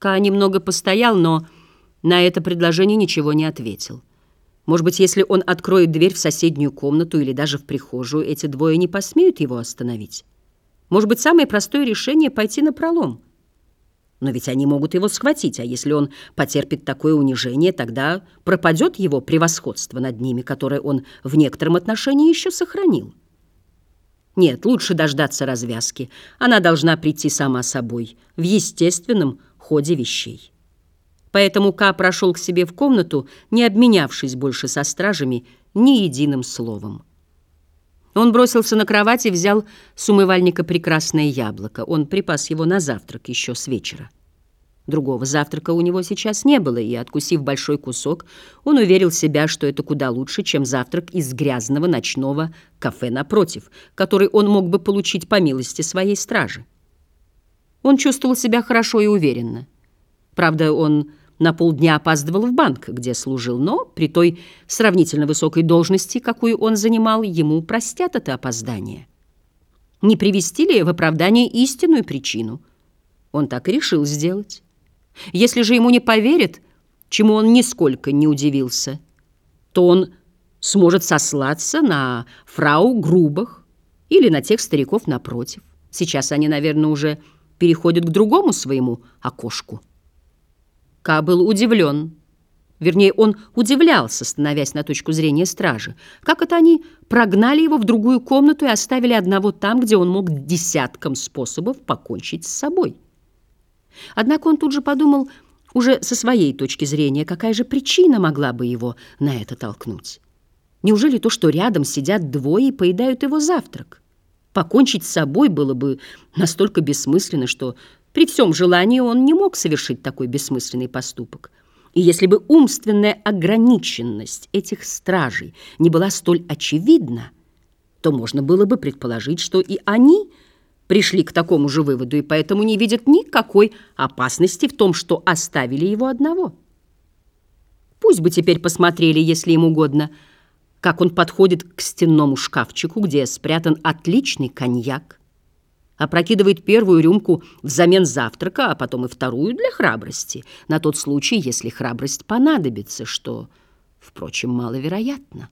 Ка немного постоял, но на это предложение ничего не ответил. Может быть, если он откроет дверь в соседнюю комнату или даже в прихожую, эти двое не посмеют его остановить. Может быть, самое простое решение — пойти на пролом. Но ведь они могут его схватить, а если он потерпит такое унижение, тогда пропадет его превосходство над ними, которое он в некотором отношении еще сохранил. Нет, лучше дождаться развязки. Она должна прийти сама собой, в естественном ходе вещей. Поэтому Ка прошел к себе в комнату, не обменявшись больше со стражами ни единым словом. Он бросился на кровать и взял с умывальника прекрасное яблоко. Он припас его на завтрак еще с вечера. Другого завтрака у него сейчас не было, и, откусив большой кусок, он уверил себя, что это куда лучше, чем завтрак из грязного ночного кафе напротив, который он мог бы получить по милости своей стражи. Он чувствовал себя хорошо и уверенно. Правда, он на полдня опаздывал в банк, где служил, но при той сравнительно высокой должности, какую он занимал, ему простят это опоздание. Не привести ли в оправдание истинную причину? Он так и решил сделать. Если же ему не поверят, чему он нисколько не удивился, то он сможет сослаться на фрау Грубах или на тех стариков напротив. Сейчас они, наверное, уже переходят к другому своему окошку. Ка был удивлен. Вернее, он удивлялся, становясь на точку зрения стражи. Как это они прогнали его в другую комнату и оставили одного там, где он мог десяткам способов покончить с собой? Однако он тут же подумал, уже со своей точки зрения, какая же причина могла бы его на это толкнуть? Неужели то, что рядом сидят двое и поедают его завтрак? Покончить с собой было бы настолько бессмысленно, что при всем желании он не мог совершить такой бессмысленный поступок. И если бы умственная ограниченность этих стражей не была столь очевидна, то можно было бы предположить, что и они пришли к такому же выводу и поэтому не видят никакой опасности в том, что оставили его одного. Пусть бы теперь посмотрели, если им угодно, как он подходит к стенному шкафчику, где спрятан отличный коньяк, опрокидывает первую рюмку взамен завтрака, а потом и вторую для храбрости, на тот случай, если храбрость понадобится, что, впрочем, маловероятно.